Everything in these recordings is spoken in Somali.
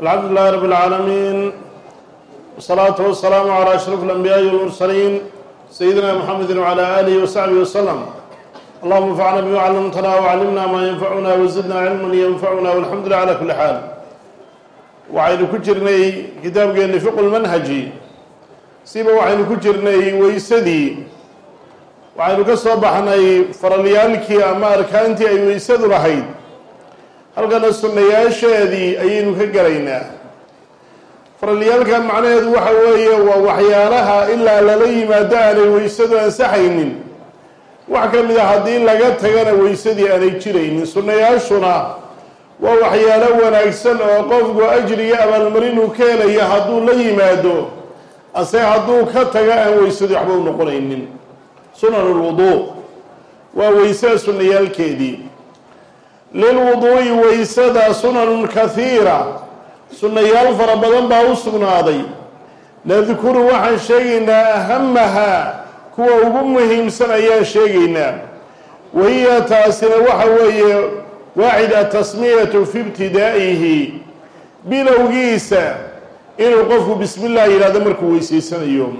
alxamdu lilahi rab اlcaalamiin wsalaatu wasalaamu calى ashraf اlanbiyaaءi wاlmursaliin sayidina mxamedi wclى alihi wasaxbihi waslm allahuma anfacna bima callamtana wcallimna maa yanfacuna wazidna cilman yanfacuna walxamdu lilah cala kuli xaal waxaynu ku jirnay kitaabkeeni fiqu lmanhaji siba waxaynu ku jirnay weysadii waxaynu ka soo baxnay faralyaalkii ama arkaantii ay weysadu lahayd halkana sunnayaasheedii ayaynu ka gelaynaa faralyaalka macnaheedu waxa weeye waa waxyaalaha ilaa lala yimaado aanay weysadu ansaxaynin. Wax ka mid a haddii laga tagana weysadii aanay jiraynin. Sunnayaashuna waa waxyaalo wanaagsan oo qofku ajriga abaalmarinuu ka helaya hadduu la yimaado ase hadduu ka taga aan weysadu waxba u noqonaynin. Sunan lwuduu waa weysada sunnayaalkeedii lilwuduu'i weysada sunanun kahiira sunnayaal fara badan baa u sugnaaday nadkuru waxaan sheegaynaa ahamahaa kuwa ugu muhiimsan ayaan sheegaynaa wahiya taasina waxa weeye waaxid atasmiyatu fi ibtidaa'ihi bilowgiisa inuu qofku bismi llah yidhahdo markuu weysaysanayo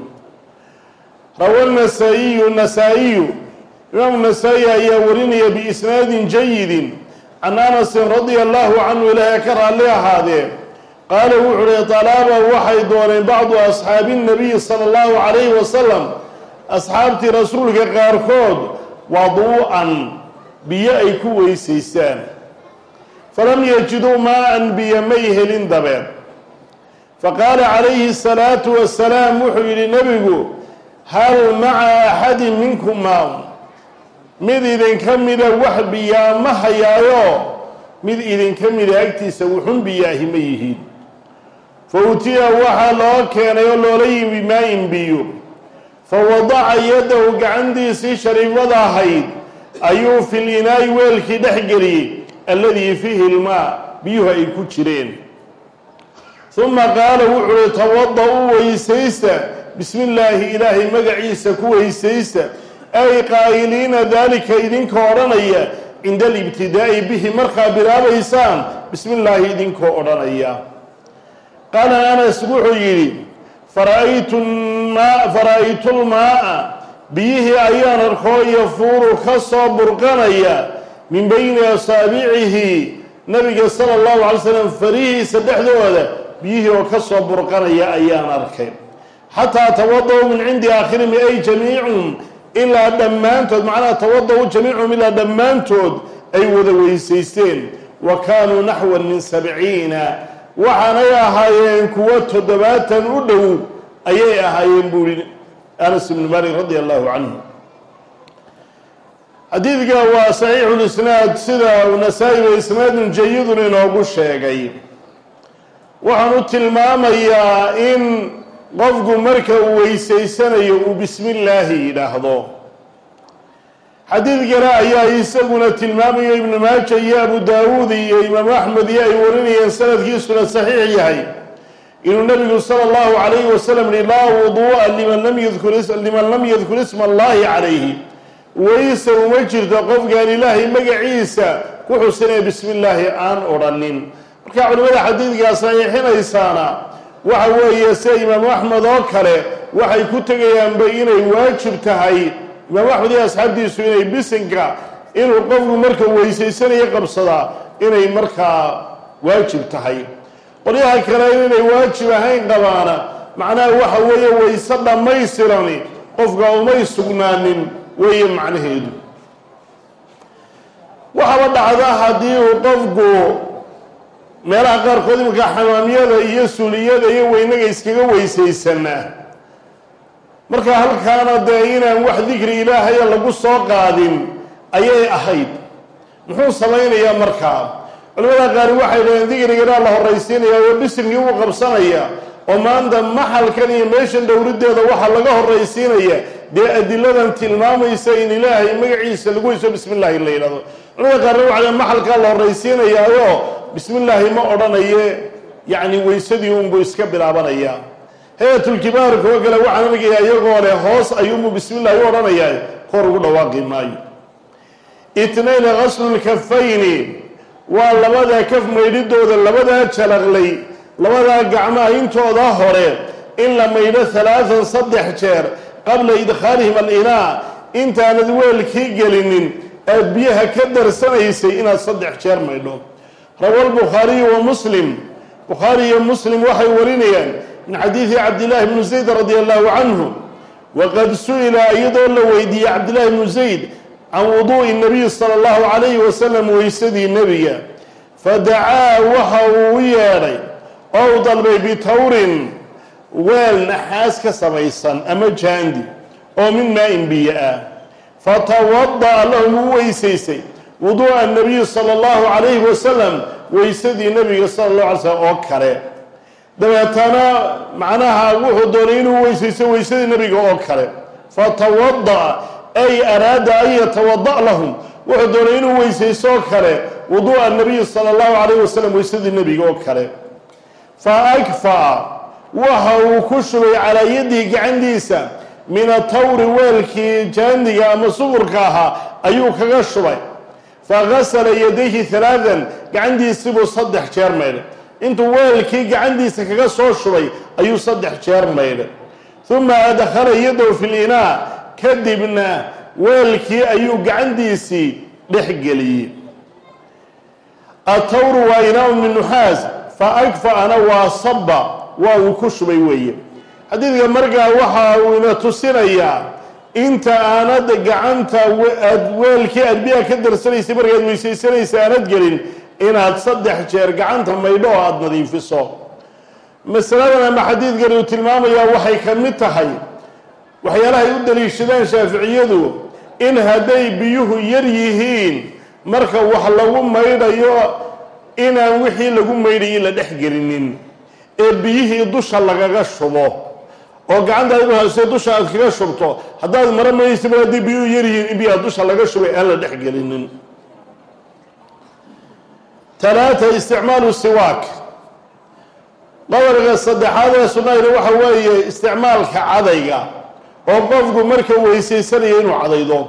rawa nasaa-iyu nasaa-iyu imaamu nasaa-i ayaa warinaya biisnaadin jayidin can anasin radia allahu canhu ilaahay ka raalli ahaadee qaala wuxu uhi talaaba waxay dooneen bacdu asxaabi nabiyi sala allahu calayhi wasalam asxaabtii rasuulka qaarkood waduu'an biyo ay ku weysaystaan. Falam yajiduu maa-an biyo may helin dabeed. Faqaala calayhi salaatu wasalaam wuxuu yidhi nebigu hal maca axadin minkum maa mid idinka mida wax biyaa ma hayaayo mid idinka mida agtiisa wuxun biyaahi ma yihiin. Fa utiya waxaa loo keenay oo loola yimi maa-in biyo. Fa wadaca yadahu gacantiisii shariifada ahayd ayuu fil inaa'i weelkii dhex geliyey alladii fiihi ilmaa biyuhu ay ku jireen. Uma qaala wuxuu uhi tawada-u weysaysta bismi illaahi ilaahay magaciisa ku weysaysta ay qaa'iliina daalika idinka odhanaya cinda alibtidaa'i bihi markaa bilaabaysaan bismi illaahi idinkoo odhanaya. Qaala anas wuxuu yidhi fara'aytu maa fara-aytu lmaa'a biyihii ayaan arkoo yafuuru ka soo burqanaya min bayni asaabicihi nabiga sala allahu alay slam farihiisa dhexdooda biyihii oo ka soo burqanaya ayaan arkay. Xataa tawada-u min cindi aakhirihim ay jamiicum ilaa dhammaantood macnaha tawada-u ilaa dhammaantood ay wada weysaysteen. Wa kaanuu naxwan min sabciina. Waxaanay ahaayeen kuwo toddobaatan u dhow ayay ahaayeen buu yihi anas ibnu malik radi allahu canhu. Xadiidka waa saxiixulisnaad sida uu nasaa-i ba isnaadun jayidun inoogu sheegay. Waxaan u tilmaamayaa in qofku marka uu weysaysanayo uu bismi illaahi yidhaahdo. Xadiid kale ayaa isaguna tilmaamayo ibnu maaja iyo abu daawuud iyo imaamu axmed iyo ay warinayeen sanadkiisuna saxiix yahay. Inuu nabigu sala allahu calayhi wasalam yihi laa wuduu'a liman lam yadkur isma allahi calayhi weyse uma jirto qofkaan ilaahay magaciisa ku xusinaya bismi illaahi aan odhanin. Marka culimada xadiidkaa saxiixinaysaana waxa weeye sida imaamu axmed oo kale waxay ku tegayaanba inay waajib tahay. Imaamu axmed iyo asxaabtiisu inay bisinka inuu qofku marka weysaysanayo qabsadaa inay markaa waajib tahay. Qolyaha kale inay waajib ahayn qabaana macnaha waxa weeye wayse dhammaystirani qofka umay sugnaanin weeye macnaheedu. Waxaaba dhacda haddii uu qofku meelaha qaarkood imanka xamaamyada iyo suuliyada iyo weynaga iskaga weysaysanaa marka halkaana dee inaan wax dikri ilaahaya lagu soo qaadin ayay ahayd. Muxuu samaynayaa markaa culimada qaari waxay dhaheen dikriganaa la horraysiinaya oo bisimkii uu qabsanaya oo maanta maxalkan iyo meeshan dhowrideeda waxaa laga horraysiinaya dee adiladan tilmaamaysa in ilaahay magaciisa lagu weyso bismi illahi la yidhahdo culimada qaarna waxay dhaheen maxalkaa la horraysiinayaayo bismi illaahi ma odhanaye yacni weysadii unbuu iska bilaabanaya hay'atulkibaarka oo kale waxaan argayaa iyagoo leh hoos ayuunbuu bismi illahi u odhanayaa kor ugu dhawaaqi maayo. Itnayn ghaslulkafayni waa labada kaf maydhidooda labadaa jalaqlay labadaa gacmaha intooda hore in la maydho halaatan saddex jeer qabla idkhaalihim alinaa intaanad weelkii gelinin aad biyaha ka darsanaysay inaad saddex jeer maydho. Rawa lbukhaariyu wa muslim. Bukhaari iyo muslim waxay warinayaan min xadiidi cabdillaahi bnu zayd radi allahu canhu waqad su'ila iyadoo la weydiiyey cabdillahi bnu zayd can wuduu'i nabiyi sala allahu calayhi wasalam weysadii nebiga. Fadacaa waxa uu u yeedhay oo u dalbay bitawrin weel naxaas ka samaysan ama jaandi oo min maa-in biyo ah fatawada'a lahum u weysaystay wuduu'a nabiyi sala allahu calayhi wasalam weysadii nebiga sala allahu alay slam oo kale. Dabeetana macnaha wuxuu doonay inuu weysaysto weysadii nebiga oo kale. Fatawada'a ay araada an yatawada' lahum wuxuu doonay inuu weysaysto oo kale. Wuduu'a nabiyi sala allahu calayhi wasalam weysadii nebiga oo kale. Fa akfa'a waxa uu ku shubay calaa yadihi gacantiisa min atawri weelkii jaandiga ama suburka ahaa ayuu kaga shubay. Fa gasala yadayhi halaadan gacantiisibuu saddex jeer maydhay intuu weelkii gacantiisa kaga soo shubay ayuu saddex jeer maydhay uma adkhala yadahu fi linaa kadibna weelkii ayuu gacantiisii dhex geliyey. Atawru waa inaa min nuxaas fa akfa'ana waa saba waa uu ku shubay weeye xadiidka markaa waxa uu ina tusinayaa inta aanad gacanta aad weelkii aad biyaha ka darsanaysay markaad weysaysanaysa aanad gelin inaad saddex jeer gacanta maydho oo aada nadiifiso. Masaladan ama xadiidkan uu tilmaamayaa waxay ka mid tahay waxyaalahay u daliishadaan shaaficiyadu in hadday biyuhu yar yihiin marka wax lagu maydhayo inaan wixii lagu maydhayay la dhex gelinin ee biyihii dusha lagaga shubo oo gacantaad u hayso dusha aad kaga shubto. Haddaad mara maysa mar haddii biyuhu yaryihiin in biyaha dusha laga shubay aan la dhex gelinin. Talaata isticmaalu siwaak. Qadarka saddexaad ee sunnahayna waxa weeye isticmaalka cadayga oo qofku marka weysaysanaya inuu cadaydo.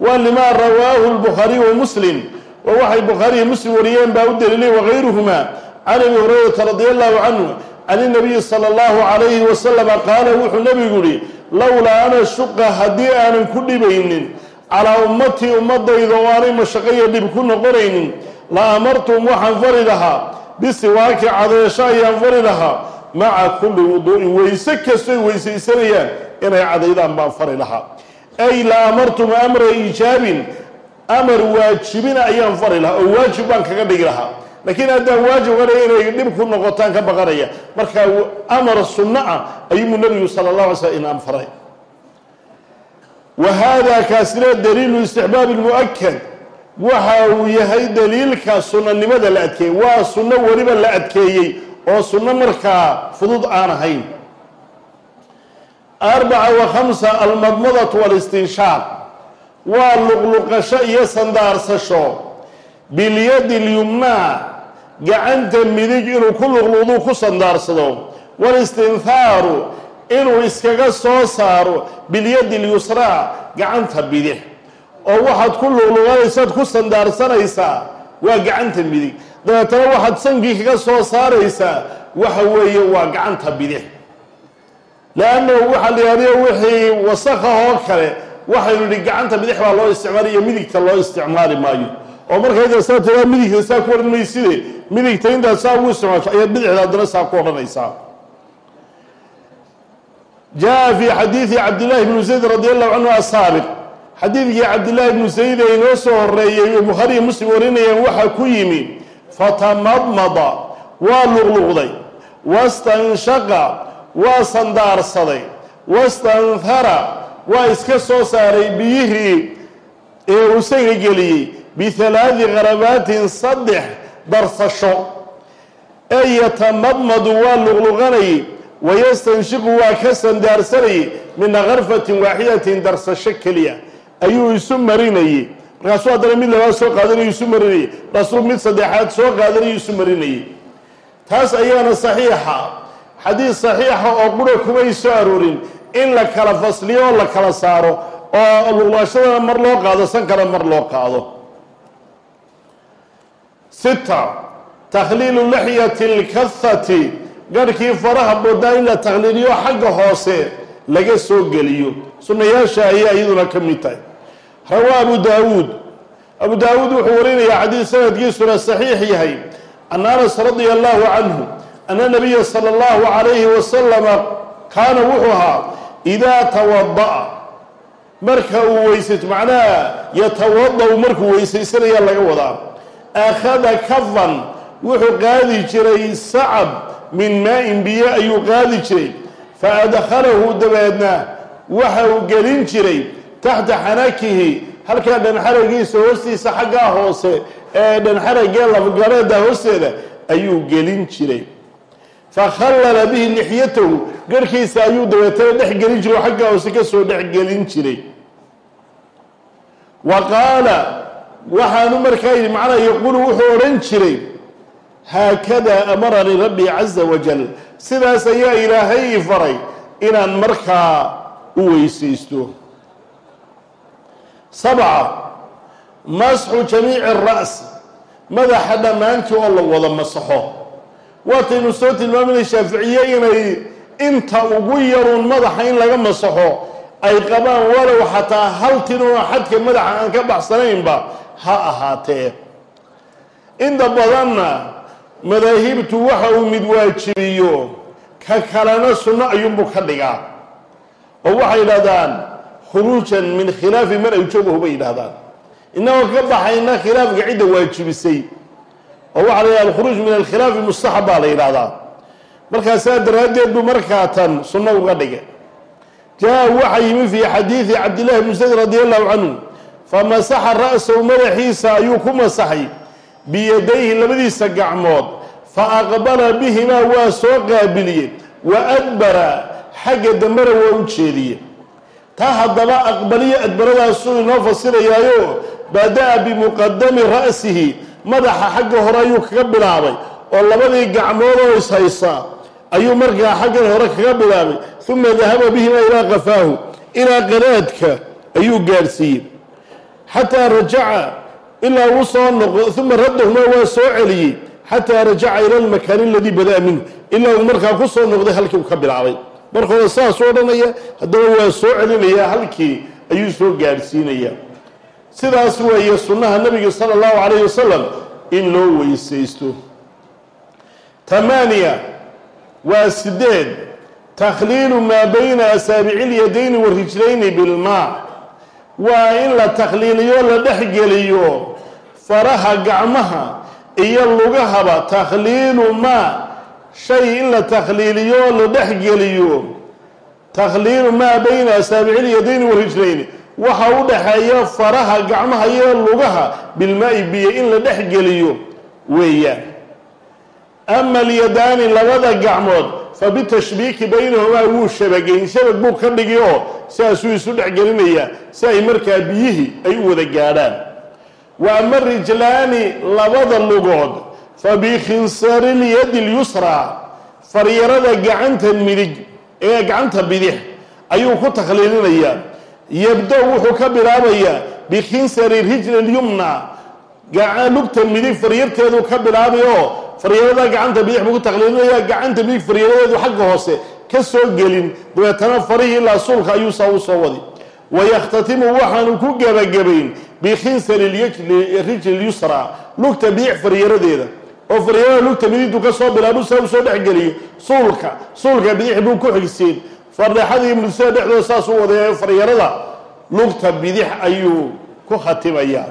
Waa limaa rawaahu lbukhaariy wa muslim. Wa waxay bukhaariya muslim wariyeen baa u daliilay wakayruhuma can abi hurayrata radi allahu canhu can inabiyi sala allahu calayhi wasalama qaala wuxuu nebigu yihi lowlaa ana shuqa haddii aanan ku dhibaynin calaa ummatii ummadayda oo aanay mashaqaya dhib ku noqonaynin la amartum waxaan fari lahaa bisiwaaki cadeesho ayaan fari lahaa maca kulli wuduu'in weyse kastoy weysaysanayaan inay cadaydaan baan fari lahaa. Ay la amartum amra iijaabin amar waajibina ayaan fari lahaa oo waajib baan kaga dhigi lahaa laakiin haddaan waajib dhigay inay dhib ku noqotaan ka baqanaya. Marka amar sunno ah ayuuu nabigu sala allah alay slam inaan faray. Wa hada kaasina daliilu istixbaabi lmu'akad waxa uu yahay daliilka sunnanimada la adkeeyey. Waa sunno weliba la adkeeyey oo sunno markaa fudud aan ahayn. Arbaca wa khamsa almadmadatu walistinshaaq waa luqluqasho iyo sandaarsasho bilyadi lyumnaa gacanta midig inuu ku luqluqduu ku sandaarsado walistinthaaru inuu iskaga soo saaro bilyadi lyusraa gacanta bidix. Oo waxaad ku luqluqanaysaad ku sandaarsanaysaa waa gacanta midig. Dabeetana waxaad sankii kaga soo saaraysaa waxa weeye waa gacanta bidix. Leannahu waxaa la yihahdayo wixii wasakha oo kale waxaynu idhi gacanta bidix baa loo isticmaali iyo midigta loo isticmaali maayo oo marka intaad saa saa ku odhan midigta intaad saa ugu isticmaasho ayaad bidixda haddana saa ku odhanaysaa. Jaa fi xadiidi cabdillahi bni zayd radi allahu canhu asaabiq xadiidkii cabdillaahi bnu zayd ee inoo soo horeeyey oo bukhaariya muslim warinayaan waxaa ku yimi fatamadmada waa luqluqday wastanshaqa waa sandaarsaday wastanthara waa iska soo saaray biyihii ee uu geliyey bihalaadi qarabaatin saddex darsasho ee yatamadmadu waa luqluqanayay wayastanshiqu waa ka sandaarsanayay mina karfatin waaxidatin darsasho keliya ayuu isu marinayey markaasuu haddana mid labaad soo qaadanayo isu marinayay markaasuu mid saddexaad soo qaadanayo isu marinayay taas ayaana saxiixa xadiid saxiixa oo qura kumay soo aroorin in la kala fasliyo oo la kala saaro oo luqlaashadana mar loo qaado sankana mar loo qaado sita takhliilu lixyati lkahati garhkii faraha boodaa in la takhliiliyo xagga hoose laga soo geliyo. Sunnayaasha ayay iyaduna ka mid tahay. Rawaa abu daawuud. Abu daawuud wuxuu warinayaa xadiid sanadkiisuna saxiix yahay. An anas radia allahu canhu ana nabiya sala allahu calayhi wasalama kaana wuxuu ahaa idaa tawada'a marka uu weysaysto macnaha yatawada-u markuu weysaysanayaa laga wadaa akhada kafan wuxuu qaadi jiray sacab min maa-in biyo ayuu qaadi jiray fa adkhalahu dabeedna waxa uu gelin jiray taxta xanakihi halkaa dhanxaragiisa hoostiisa xaggaa hoose ee dhanxaragee lafgareeda hoosteeda ayuu gelin jiray fakhallala bihi lixyatahu garhkiisa ayuu dabeetana dhex gelin jiray xaggaa hoose ka soo dhex gelin jiray wa qaala waxaanu markaa yidhi macnaa yaquulu wuxuu odhan jiray haakada amaranii rabbii caza wajal sidaas ayaa ilaahay i faray inaan markaa u weysaysto. Sabca masxu jamiici ara's madaxa dhammaantii oo la wada masaxo. Waataynu soo tilmaaminay shaaficiye inay inta ugu yaruun madaxa in laga masaxo ay qabaan walow xataa hal tinoo xadka madaxa aan ka baxsanaynba ha ahaatee. Inta badanna madaahibtu waxa uu mid waajibiyo ka kalena sunno ayuunbuu ka dhigaa. Oo waxay yidhahdaan khuruujan min khilaafi man awjabahu bay yidhahdaan innagoo ka baxayna khilaafka cidda waajibisay. Oo waxaa la yidhahda alkhuruuj min alkhilaafi mustaxab baa la yidhahdaa. Markaasaa daraaddeed buu markaa tan sunno uga dhigay. Jaa waxaa yimi fii xadiidi cabdillahi bni zayd radi allahu canhu famasaxa ra'sahu madaxiisa ayuu ku masaxay biyadayhi labadiisa gacmood fa aqbala bihimaa waa soo qaabiliye wa adbara xagga dambena waa u jeediye. Taa haddaba aqbaliyo adbaradaasuu inoo fasirayaayo bada-a bimuqadami ra'sihi madaxa xagga hore ayuu kaga bilaabay oo labadii gacmood oo ishaysa ayuu markaa xaggan hore kaga bilaabay uma dahaba bihimaa ilaa qafaahu ilaa qanaadka ayuu gaadhsiiyey xataa rajaca ilaa uu soo noqo uma raddahumaa waa soo celiyey xataa rajaca ila almakaani aladii bada-a minhu ilaa uu markaa ku soo noqday halkii uu ka bilaabay markooda saasuu odhanaya haddaba waa soo celinayaa halkii ayuu soo gaadhsiinayaa. Sidaas weeye sunnaha nabiga sala allahu calayhi wasalam in loo weysaysto. Tamaaniya waa sideed takhliilu maa bayna asaabici lyadayni warijlayni bilmaa waa in la takhliiliyo la dhexgeliyo faraha gacmaha iyo lugahaba. Takhliilu maa shay in la takhliiliyo la dhexgeliyo takhliilu maa bayna asaabici lyadayni warijlayni waxa u dhaxeeya faraha gacmaha iyo lugaha bilmaa-i biyo in la dhexgeliyo weeyaan ama alyadaani labada gacmood fa bitashbiiki baynahumaa wuu shabageyn shabag buu ka dhigi oo sidaasuu isu dhexgelinayaa si ay markaa biyihii ay u wada gaadhaan wa ama rijlaani labada lugood fa bikhinsari lyadi lyusraa faryarada gacanta midig ee gacanta bidix ayuu ku takhliilinayaa yabda wuxuu ka bilaabayaa bikhinsari rijli lyumna lugta midig faryarteedu ka bilaabay oo faryarada gacanta bidix buu ku takhliilinayaa gacanta midig faryaradeedu xagga hoose ka soo gelin. Dabeetana farihii ilaa suulka ayuu saa u soo wadi. Wayakhtatimu waxaanu ku gebagabayn bikhinsari rijli lyusra lugta bidix faryaradeeda oo faryarada lugta midigtu ka soo bilaabu saa u soo dhexgeliyo suulka suulka bidix buu ku xigsiin. Fardhaxadii mudsada dhexdooda saas u waday faryarada lugta bidix ayuu ku khatimayaa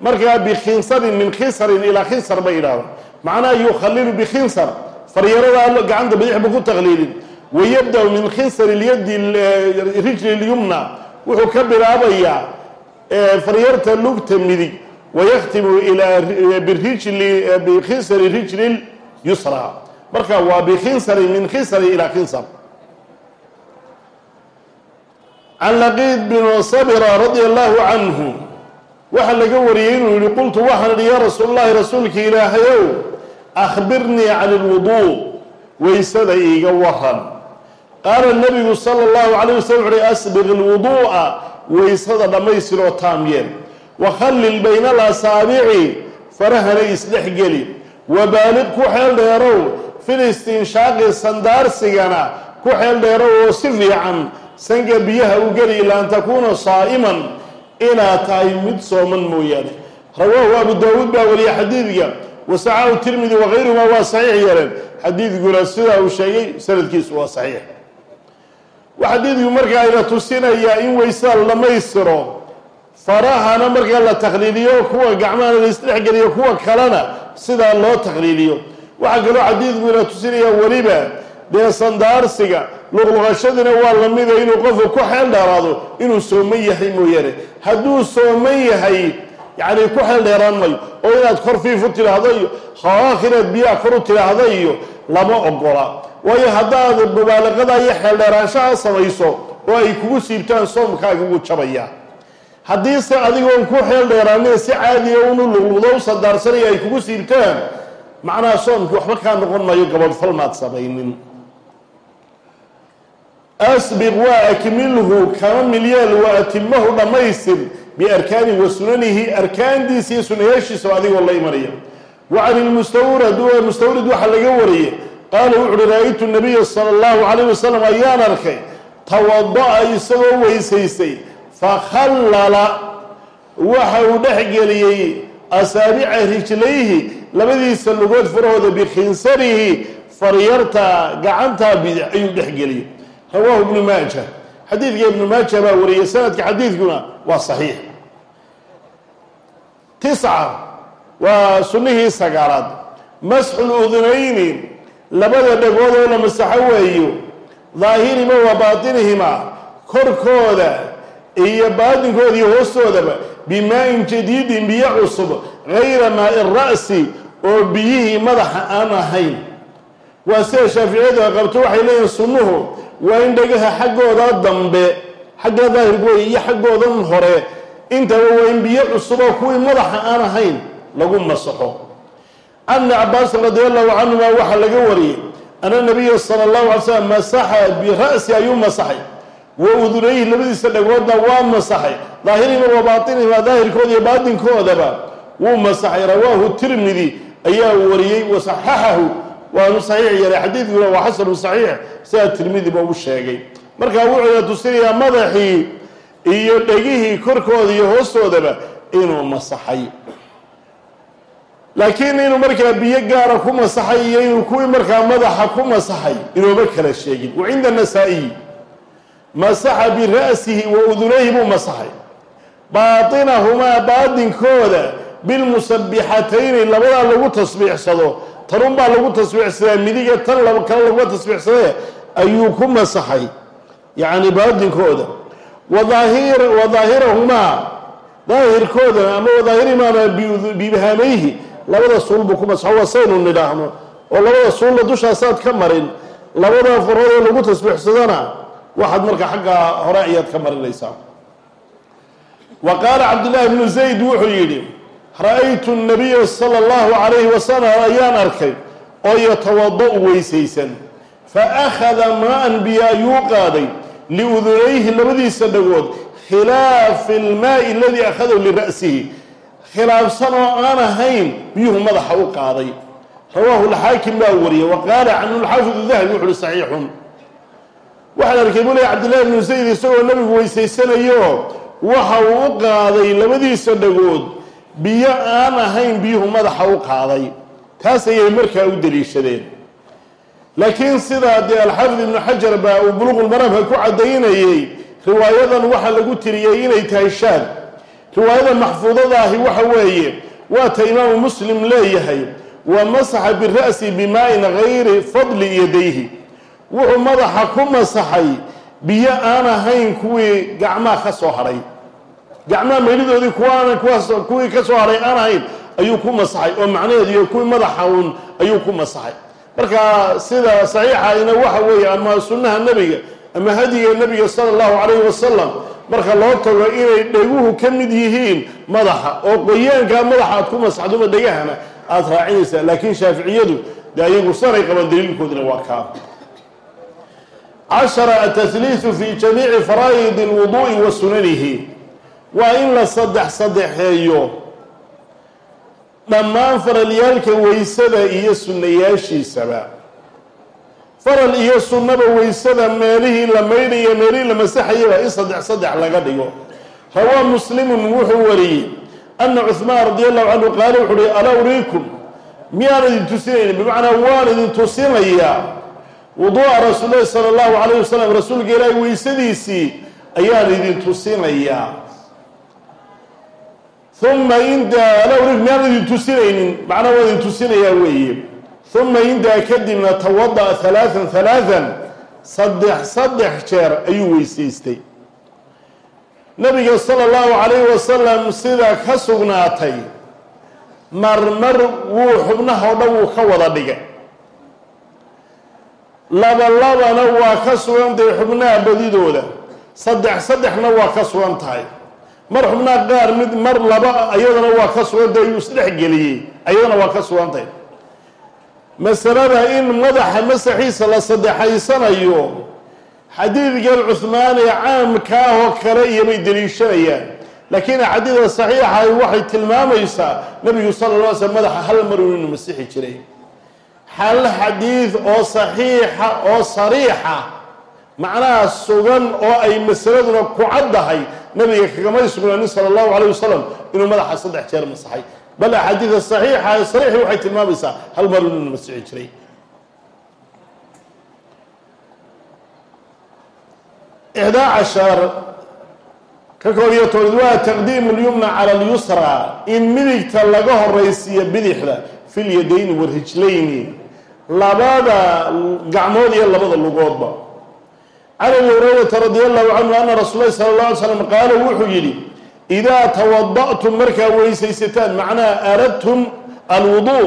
markaa bikhinsarin min khinsarin ilaa khinsar bay idhaahda macnaha yukhalilu bikhinsar faryarada gacanta bidix buu ku takhliilin wayabda-u min khinsari lyadi rijli lyumna. Wuxuu ka bilaabayaa faryarta lugta midig wayakhtimu ilaa bikhinsari rijli yusra marka waa bikhinsari min khinsari ilaa khinsar. Can laqiid bin sabira radia allahu canhu waxaa laga wariyey inuu yihi qultu waxaan idhi yaa rasuul llahi rasuulka ilaahayow akhbirnii can ilwuduu weysada iiga waran qaala nabigu sala allahu calayh wasalam wuxu uhi asbiq ilwuduu'a weysada dhammaystiroo taam yeel wakhallil bayna alasaabici farahana isdhexgeli wabaaliq ku xeel dheerow filistinshaaqi sandaarsigana ku xeel dheero oo si fiican sanka biyaha u geli ila an takuuna saa'iman inaad tahay mid sooman mooyaane. Rawaahu abu daawuud baa weliya xadiidka. Wasacahu tirmidi wakayruhuma waa saxiix yeeleen xadiidkuna sidaa uu sheegay sanadkiisu waa saxiix. Xadiidku markaa ina tusinayaa in waysada la dhammaystiro farahana markaa la takhliiliyo kuwa gacmahana la isdhexgeliyo kuwa kalena sidaa loo takhliiliyo waxaa kaloo xadiidku ina tusinaya weliba dee sandaarsiga luqluqashadina waa lamida inuu qofku ku xeel dheeraado inuu sooman yahay mooyaane hadduu sooman yahay yacni ku xeel dheeraan mayo oo inaad kor fiifu tidhaahdo iyo hawaaq inaad biyaha kor u tidhaahdo iyo lama ogola waayo haddaad mubaalaqada iyo xeel dheeraanshaha samayso oo ay kugu siibtaan soomkaaga ugu jabaya. Haddiise adigoon ku xeel dheeraanina si caadiya unu luqluqdo u sandaarsanaya ay kugu siibtaan macnaha soomkii waxba kaa noqon maayo gabadhfal maad samaynin asbiq waa akmilhu kama milyeel wa atimahu dhammaystir biarkaani wa sunanihi arkaandiisa iyo sunayaashiisa adigoo la imanaya wa can ilmustawrad mustawrid waxaa laga wariyey qaala wuxu uhi ra'aytu nabiya sala allahu calayh wasalam ayaan arkay tawada-a isagoo weysaystay fakhallala waxa uu dhexgeliyey asaabica rijlayhi labadiisa lugood farahooda bikhinsarihi faryarta gacantaa bidix ayuu dhexgeliyey rawaahu ibnu maaja. Xadiidka ibnu maaja baa wariyey sanadka xadiidkuna waa saxiix. Tisca waa sunnihii sagaalaad. Masxu ludunayni labada dhagood oo la masaxo weeyo daahirima wa baatinihima korkooda iyo baatinkooda iyo hoostoodaba bimaa-in jadiidin biyo cusub gayra maai ra'si oo biyihii madaxa aan ahayn. Waa sida shaaficiyadu qabto waxay leeyihiin sunnuhu waa in dhagaha xaggooda dambe xagga daahirkooda iyo xaggoodan hore intaba waa in biyo cusuboo kuwii madaxa aan ahayn lagu masaxo. Can ibni cabaasin radi allahu canhuma waxaa laga wariyey ana nabiya sala allahu alay slam masaxa bira'si ayuu masaxay. Wa udunayhi labadiisa dhagoodna waa masaxay. Daahirihima wa baatinihima daahirkooda iyo baatinkoodaba wuu masaxay. Rawaahu tirmidi ayaa wariyey wasaxaxahu waanu saxiix yaray. Xadiidkuna waa xasanu saxiix sidaa tirmidiba u sheegay. Markaa wuxuuna tusinayaa madaxii iyo dhegihii korkooda iyo hoostoodaba inuu masaxay. Laakiin inuu markaa biyo gaara ku masaxay iyo inuu kuwii markaa madaxa ku masaxay inooma kala sheegin. Wa cinda nasaa-iyi masaxa bira'sihi wa udunayhi buu masaxay. Baatinahumaa baadinkooda bilmusabixatayni labadaa lagu tasbiixsado tanunbaa lagu tasbiixsadaa midiga tan laba kale laguma tasbiixsadee ayuu ku masaxay yacni baadinkooda wadaahir wa daahirahumaa daahirkooda ama wadaahirimaana biibhaameyhi labada suul buu ku masaxo waa saynu nidhaahno oo labada suulla dushaasaad ka marin labada farood ee lagu tasbiixsadana waxaad marka xagga hore ayaad ka marinaysaa. Wa qaala cabdullaahi bnu zayd wuxuu yidhi ra'aytu nabiya sala allahu calayhi wasalam ayaan arkay oo yatawada-u weysaysan. Fa akhada maa-an biyo ayuu qaaday liudunayhi labadiisa dhagood khilaafi almaai aladii akhadahu lira'sihi. Khilaafsan oo aan ahayn biyuhu madaxa u qaaday. Rawaahu lxaakim baa wariyey wa qaala canhu lxaafidu dahabi wuxu uhi saxiixun. Waxaan arkay buu ley cabdillahi bnu zayd isagoo nabigu weysaysanayo waxa uu u qaaday labadiisa dhagood biyo aan ahayn biyuhu madaxa u qaaday. Taas ayay markaa u daliishadeen laakiin sidaa dee alxaafid ibnu xajar baa uu buluqulmaraamka ku caddaynayey riwaayadan waxaa lagu tiriyey inay tahay shaad. Riwaayada maxfuudada ahi waxa weeye waata imaamu muslim leeyahay wa masaxa bira'si bimaa-in gayri fadli yadayhi. Wuxuu madaxa ku masaxay biyo aan ahayn kuwii gacmaha ka soo hadhay gacmaha maylidoodii kuwaan kuwaas kuwii ka soo hadhay aan ahayn ayuu ku masaxay oo macnaheedu iyo kuwii madaxa uun ayuu ku masaxay. Marka sida saxiixayna waxa weeye ama sunnaha nebiga ama hadiga nebiga sala allahu calayhi wasalam marka loo tago inay dheguhu ka mid yihiin madaxa oo qoyaankaa madaxa aad ku masaxduma dhegahana aada raacinaysaa. Laakiin shaaficiyadu dee ayagu sanay qaban daliilkoodina waa kaa. Cashara atahliisu fi jamiici faraa'id alwuduu'i wa sunanihi waa in la saddex saddexeeyo. Dhammaan faralyaalka weysada iyo sunnayaashiisaba. Faral iyo sunnaba weysada meelihii la maydhaya meelihii la masaxayaba in saddex saddex laga dhigo. Rawaa muslimun wuxuu wariyey ana cuhmaan radi allahu canhu qaala wuxu uhi alaa uriikum? Miyaan idin tusinaynin bimacnaa waan idin tusinayaa. Wuduu'a rasuulilahi sala allahu calayh wasalam rasuulka ilaahi weysadiisii ayaan idin tusinayaa uma inta alaa uriikum miyaan idin tusinaynin macnaa waan idin tusinayaa weeye uma intaa kadibna tawada'a halaaan halaaan saddex saddex jeer ayuu weysaystay nabiga sala allahu calayhi wasalam sida ka sugnaatay marmar wuu xubnaha o dhan wuu ka wada dhigay laba labana waa ka sugan tahay xubnaha badidooda saddex saddexna waa ka sugan tahay mar xubnaha qaar mid mar laba ayadana waa ka sugan tahay uu isdhex geliyey. Ayadana waa ka sugan tahay masalada in madaxa masaxiisa la saddexaysanayo xadiidkan cuhmaan ee caamka ah oo kale iyobay deliishanayaan. Laakiin axaadiida saxiixahi waxay tilmaamaysaa nabigu sala la alay slm madaxa hal marun inuu masixi jiray. Hal xadiid oo saxiixa oo sariixa macnaha sugan oo ay masaladuna ku caddahay nabiga kagamay sugnaanin sala allahu calayh wasalam inuu madaxa saddex jeer masaxay. Bal axaadiida saxiixa ee sariixi waxay tilmaamaysaa hal marun inuu masixi jiray. Ixdaa cashar ka koob iyo tobanad waa taqdiimu lyumna cala alyusra in midigta laga horaysiiyo bidixda fi lyadayni warijlayni labada gacmood iyo labada lugoodba can abi hurayrata radi allahu canhu ana rasuul lahi sala allah alay slam qaala wuxuu yidhi idaa tawada'tum markaa weysaysataan macnaha aradtum alwuduu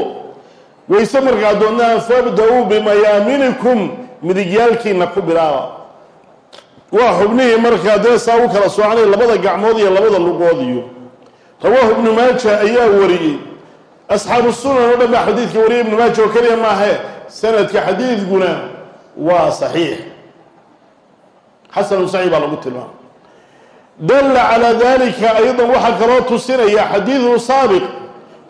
weyse markaa doontaan fabda-uu bimayaaminikum midigyaalkiina ku bilaaba. Waa xubnihii markaa dee saa u kala soconay labada gacmood iyo labada lugood iyo. Rawaahu ibnu maaja ayaa wariyey. Asxaabu sunan oo dhan baa xadiidka wariyay ibnu maaja oo keliya maahe sanadka xadiidkuna waa saxiix xasanu saxiix baa lagu tilmaamay. Dalla calaa dalika aydan waxaa kaloo tusinaya xadiidu saabiq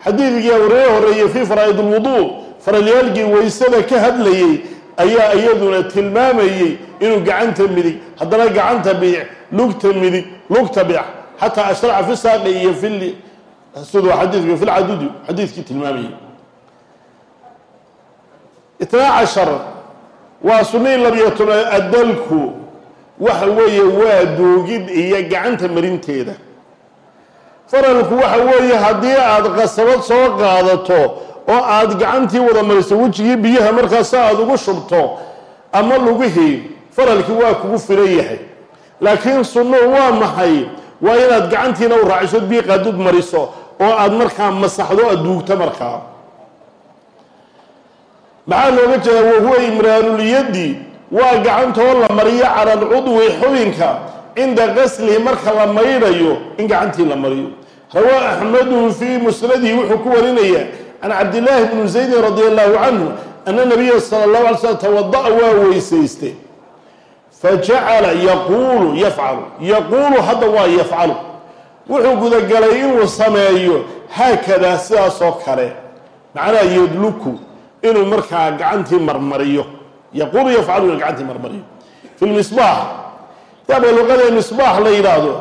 xadiidkii waree horeeyey fii faraa'id lwuduu faralyaalkii weysada ka hadlayey ayaa iyaduna tilmaamayey inuu gacanta midig haddana gacanta biic lugta midig lugta biic xataa ashraca fi saaqi iyo fi siduu xadiidku fi lcadudi xadiidkii tilmaamayey itnaa cashar waa sunnii labiyo tobnaad adalku waxa weeye waa duugid iyo gacanta marinteeda. Faralku waxa weeye haddii aada qasabad soo qaadato oo aada gacantii wada mariso wejigii biyaha markaasa aada ugu shubto ama lugihii faralkii waa kugu filan yahay. Laakiin sunnuhu waa maxay? Waa inaad gacantiina u raaciso biyo qaadud mariso oo aada markaa masaxdo aad duugto markaa. Maxaa looga jeedaa? Wahuwa imraanulyaddi waa gacantoo la mariyo cala alcudwi xubinka. Cinda qaslihi marka la maydhayo in gacantii la mariyo. Rawaa axmedu fii musnadihi wuxuu ku warinaya can cabdillaahi bni zaydin radi allahu canhu ana nabiya sala allahu alay slm tawada'a waa weysaystay. Fajacala yaquulu yafcalu. Yaquulu hadda waa yafcalu. Wuxuu gudagalay inuu sameeyo haakadaa sidaasoo kale macnaha yadluku inuu markaa gacantii marmariyo yaquulu yafcalu inuu gacantii marmariyo fi lmisbaax kitaabka luqada misbaax la yidhaahdo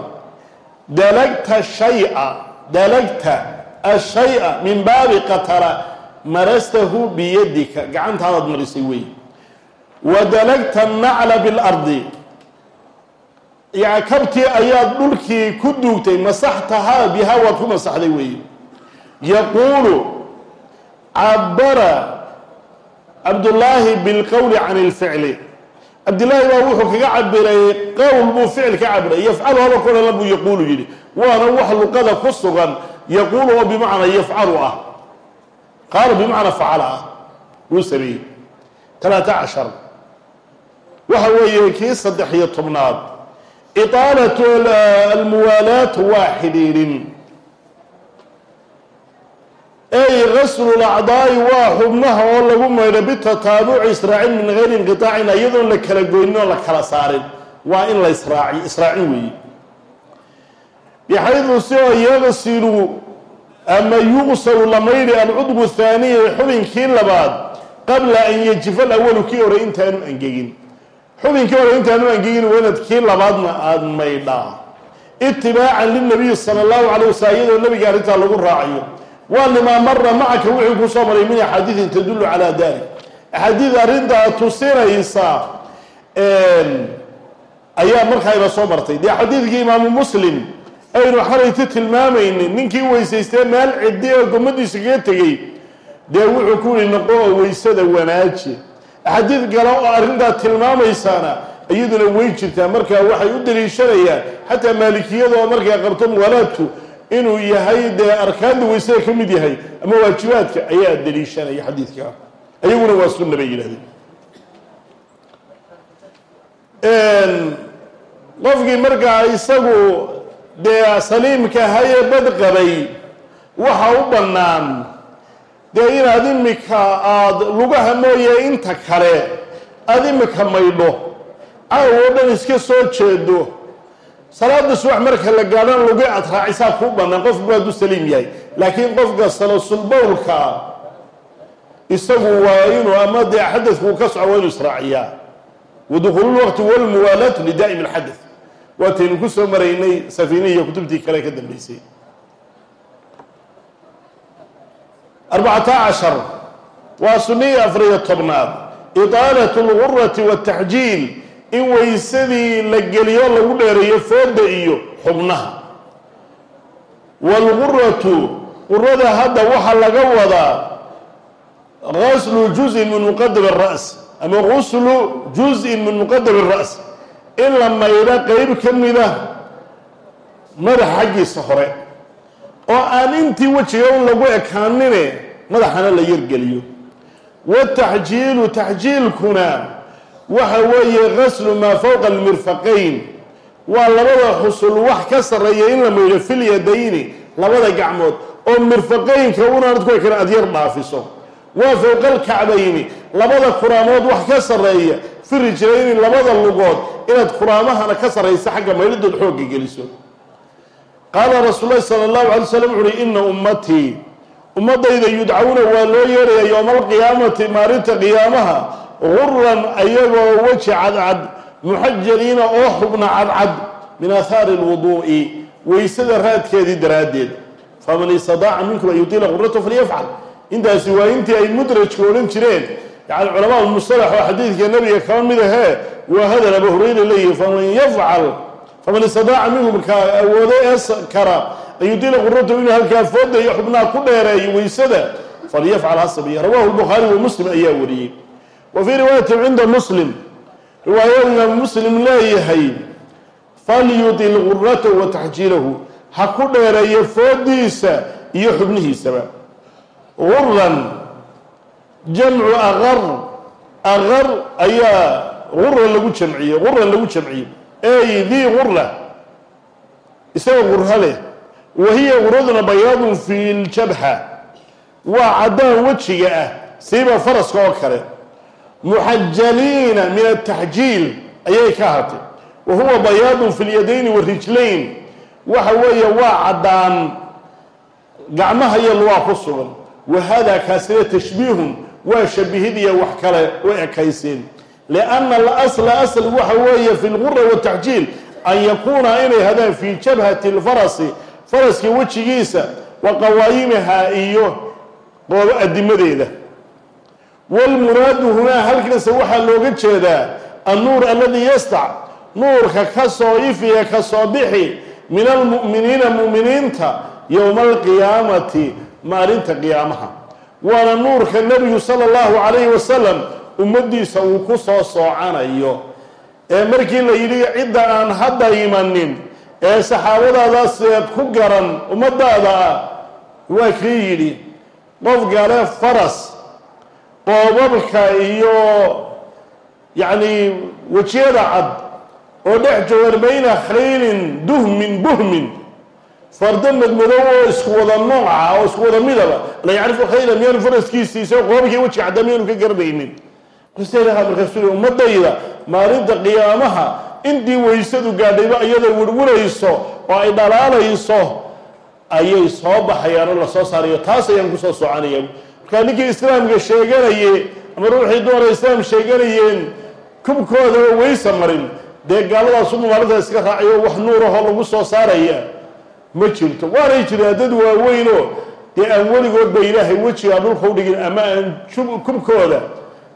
dalagta shaya dalagta ashaya min baabi qatala marastahu biyadika gacantaadaad marisay wey wadalagta nacla bilardi kabtii ayaad dhulkii ku duugtay masaxtahaa bihaa waad ku masaxday weeye yaquulu cabara cabdullaahi bilqowli can ilficli. Cabdillaahi baa wuxuu kaga cabiray qowl buu ficil ka cabiray yafcalu haba kolala buu yaquulu yidhi waana wax luqada ku sugan. Yaquulu oo bimacnaa yafcalu ah. Qaala bimacnaa facala ah. Wuu sameeyey. Talaata cashar. Waxa weeye kii saddex iyo tobnaad. Iطaalatu almuwaalaatu waa xidhiidhin ey gaslu lacdaai waa xubnaha oo lagu maydho bitataabuci israacin min gayri inqiطaacin iyadoon la kala goynin oo la kala saarin. Waa in la israaci israacin weeye bixaydu si oo yaqsilu ama yuqsalu la maydhi alcudbu thaaniya xubinkii labaad qabla an yajifa alawalu kii hore intaanu angegin xubinkii hore intaanu angegin wanad kii labaadna aada maydhaa. Itibaacan linabiyi sala allahu calay wasalam iyadoo nabiga arrintaa lagu raacayo waa limaa mara macaka wixii ku soo maray min axaadiidin tadullu calaa dalik axaadiid arrintaa tusinaysa ayaa markaayba soo martay. Dee xadiidkii imaamu muslim aynu xalayta tilmaamaynin ninkii weysaystee meel ciddi oo gomadiisa kaga tegey dee wuxuu ku yihi noqo oo weysada wanaaji. Axaadiid kale oo arrintaa tilmaamaysaana iyaduna way jirtaa. Markaa waxay u daliishanayaan xataa maalikiyada oo markaa qabto muwalaadku inuu yahay dee arkaanta weysada ka mid yahay ama waajibaadka ayaa daliishanaya xadiidka. Ayaguna waa sunna bay yidhahdeen. Qofkii markaa isagu dee saliimka haye bad qabay waxa u bannaan dee inaad imika aada lugaha mooye inta kale aada imika maydho caaw oo dhan iska soo jeedo salaada subax marka la gaadhan lugi aad raacisaa kuu bannaan qofku hadduu saliim yahay laakiin qofka salasulbowlka isagu waa inuu ama dee xadadku uu ka soco waa inuu israaciyaa. Wadukhululwaqti walmuwaalaatu lidaa'im alxadath waataynu ku soo maraynay safiinihi iyo kutubtii kale ka dambeysay. Arbacata cashar. Waa sunniyi afariyo tobnaad. Itaalat algurati wataxjiil in waysadii la geliyo lagu dheereeyo fooda iyo xubnaha. Waalquratu qurada hadda waxaa laga wadaa gaslu juzin min muqadam ara's ama guslu juzin min muqadam ara's in la maydho qayb ka mida ah madax xaggiisa hore oo aan intii wejiga un lagu ekaanine madaxana la yargeliyo wataxjiilu taxjiilkuna waxa weeye gaslu maa fowqa almirfaqayn. Waa labada xusul wax ka sarreeya in la maydho fil yadayni labada gacmood. Oo mirfaqaynka unaanad ku ekan aad yar dhaafiso. Waa fowqa alkacbayni labada kuraamood wax ka sarreeya. Fi rijlayni labada lugood inaad kuraamahana ka sarraysa xagga maydhadood xoogga geliso. Qaala rasuul lahi sala allahu alay slam wuxu uhi ina ummatii ummadayda yudcawna waa loo yeeraya yowma alqiyaamati maalinta qiyaamaha guran ayagoo weji cadcad muxajaliina oo xubna cadcad min ahaari lwuduu'i weysada raadkeedii daraaddeed. Faman istadaaca minkum an yutiila guratahu falyafcal intaasi waa intii ay mudrajka odhan jireen. Yani culamaa musalax oo xadiidka nabiga kaba mid ahee waa hadal abu hurayra leeyihi faman yafcal faman istadaaca minkum ka awoodo ee kara an yutiila guratahu inuu halkaa fooda iyo xubnaha ku dheereeyo weysada falyafcal ha sabiya rawahu lbukhaari wa muslim ayaa wariyey wa fii riwaayati cinda muslim. Riwaayad imaam muslim leeyahay falyutil guratahu wa taxjiilahu ha ku dheereeyo foodiisa iyo xubnihiisaba. Guran jamcu aqar aqar ayaa gura lagu jamciyey guran lagu jamciyey ey dii gura isaga gurha leh. Wa hiya guraduna bayaadun fi ljabha waa caddaan wejiga ah siiba faraska oo kale muxajaliina min ataxjiil ayay ka ahatay wa huwa bayaadun fi lyadayni warijlayn waxa weeye waa caddaan. Gacmaha iyo lugaa ku sugan. Wa hada kaasina tashbiihun. Waa shabihid iyo wax kale u ekayseen lianna alasla asl waxa weeye fi lgura wataxjiil an yakuuna inay hadaan fii jabhati lfarasi faraska wejigiisa wa qawaayimihaa iyo qoobo adimadeeda wlmuraadu hunaa halkaase waxaa looga jeedaa annuur alladii yastac nuurka ka soo ifiya ka soo bixi min almu'miniina mu'miniinta yowma alqiyaamati maalinta qiyaamaha. Waana nuurka nebigu sala allahu calayhi wasalam ummaddiisa uu ku soo soocanayo. Ee markii la yidhi cidda aan hadda imanin ee saxaabadaadaas eed ku garan ummadaada ah waa kii yidhi qof gale faras qoobabka iyo yacni wejiyada cad oo dhex joogan bayna khaliilin duhmin buhmin. Fardo madmadow oo isku wada nooca oo isku wada midaba la yacrifu khayla miyaanu faraskiisii isagoo qoobabkii wejiga cadda miyaanu ka garanaynin quseylaha markaasuu ummadayda maalinta qiyaamaha intii weysadu gaadhayba iyadoo wirwirayso oo ay dhalaalayso ayay soo baxayaan oo la soo saarayo taas ayaan ku soo soconaya markaa ninkii islaamka sheeganaye ama ruuxii dumara islaam sheeganayeen kubkooda oo weysa marin. Dee gaaladaasunba maalinta iska raacayo wax nuurahoo lagu soo saaraya? Ma jirto. Waanay jiraan dad waaweynoo dee aan weligoodba ilaahay wejigaa dhulka udhigin ama aan kubkooda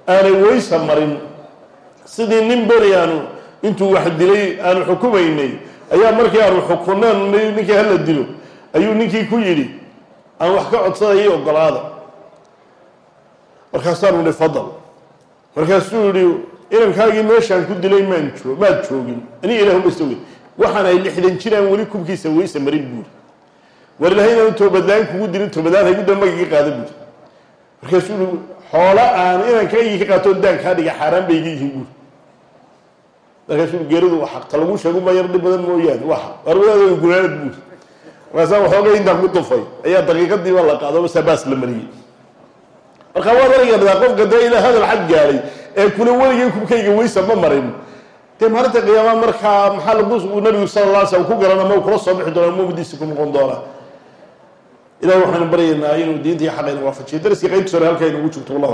aanay weysa marin. Sidii nin beri aanu intuu wax dilay aanu xukumaynay ayaa markii aanu xukuneen ninkii hala dilo ayuu ninkii ku yidhi aan wax ka codsadaya ogolaada markaasaanu nihi fadal. Markaasuu yihi inankaagii meeshaan ku dilay maan maad joogin. Aniga ilahuma sawey waxaan ay lixdan jiraan weli kubkiisa weysa marin buuri. War ilahay inaan toobadlaan kugu dilin toobadlaan hayguda magagii qaada buuri. Markaasuu yihi xoola aan inankaygii ka qaatoo daan kaa dhiga xaaraan bay iga yihiin buuri. Markaasuu geeridu waa xaq ta lagu sheegu ma yar dhib badan mooyaane waa xaq. Arwadaada buuri. Markaasaa waxoogay intaan ku tufay ayaa daqiiqadiiba la qaado sabaas la mariyey marka waad argaradaa qofka dee ilaa hadal xad gaadhay ee kula weligay kubkayga weysa ma marin. Dee maalinta qiyaama markaa maxaa lagu nabigu sala la slam ku garana ma kula soo bixi doona mumadiisa ku noqon doona ilahi waxaanu baryaynaa inuu diinta iyo xaqayna waafajiyo daraskii qaybtiis hore halkaa inagu jirto wallahu